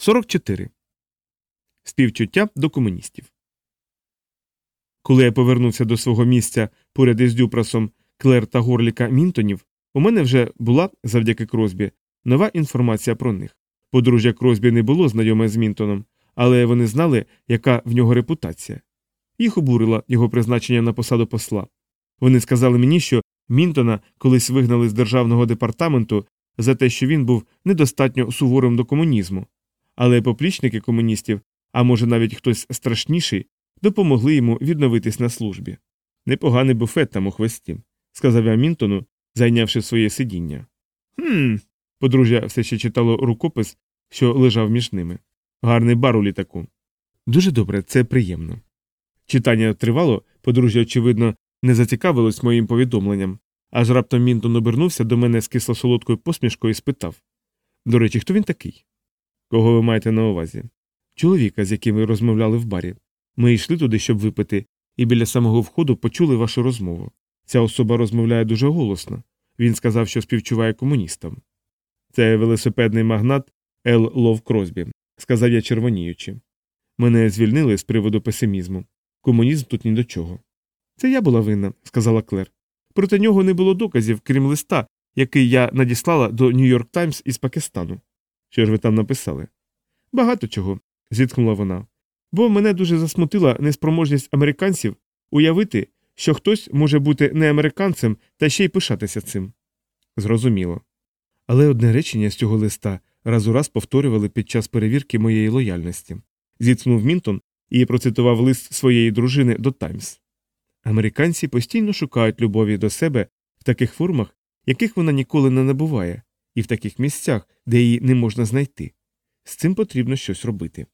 44. Співчуття до комуністів. Коли я повернувся до свого місця поряд із Дюпрасом, Клер та Горліка Мінтонів, у мене вже була, завдяки Кросбі, нова інформація про них. Подружжя Кросбі не було знайоме з Мінтоном, але вони знали, яка в нього репутація. Їх обурило його призначення на посаду посла. Вони сказали мені, що Мінтона колись вигнали з державного департаменту за те, що він був недостатньо суворим до комунізму, але поплічники комуністів, а може навіть хтось страшніший, допомогли йому відновитись на службі. Непоганий буфет там у хвості, сказав я Мінтону, зайнявши своє сидіння. Хм. Подружжя все ще читало рукопис, що лежав між ними. Гарний бар у літаку. Дуже добре, це приємно. Читання тривало, подружжя, очевидно, не зацікавилось моїм повідомленням, аж раптом Мінтон обернувся до мене з кисло-солодкою посмішкою і спитав До речі, хто він такий? Кого ви маєте на увазі? Чоловіка, з яким ви розмовляли в барі. Ми йшли туди, щоб випити, і біля самого входу почули вашу розмову. Ця особа розмовляє дуже голосно. Він сказав, що співчуває комуністам. Це велосипедний магнат Ел Лов Кросбі, сказав я червоніючи. Мене звільнили з приводу песимізму. Комунізм тут ні до чого. Це я була винна, сказала Клер. Проти нього не було доказів, крім листа, який я надіслала до Нью-Йорк Таймс із Пакистану. Що ж ви там написали? Багато чого, зітхнула вона. Бо мене дуже засмутила неспроможність американців уявити, що хтось може бути не американцем та ще й пишатися цим. Зрозуміло. Але одне речення з цього листа раз у раз повторювали під час перевірки моєї лояльності. Зітхнув Мінтон і процитував лист своєї дружини до Таймс. Американці постійно шукають любові до себе в таких формах, яких вона ніколи не набуває, і в таких місцях, де її не можна знайти. З цим потрібно щось робити.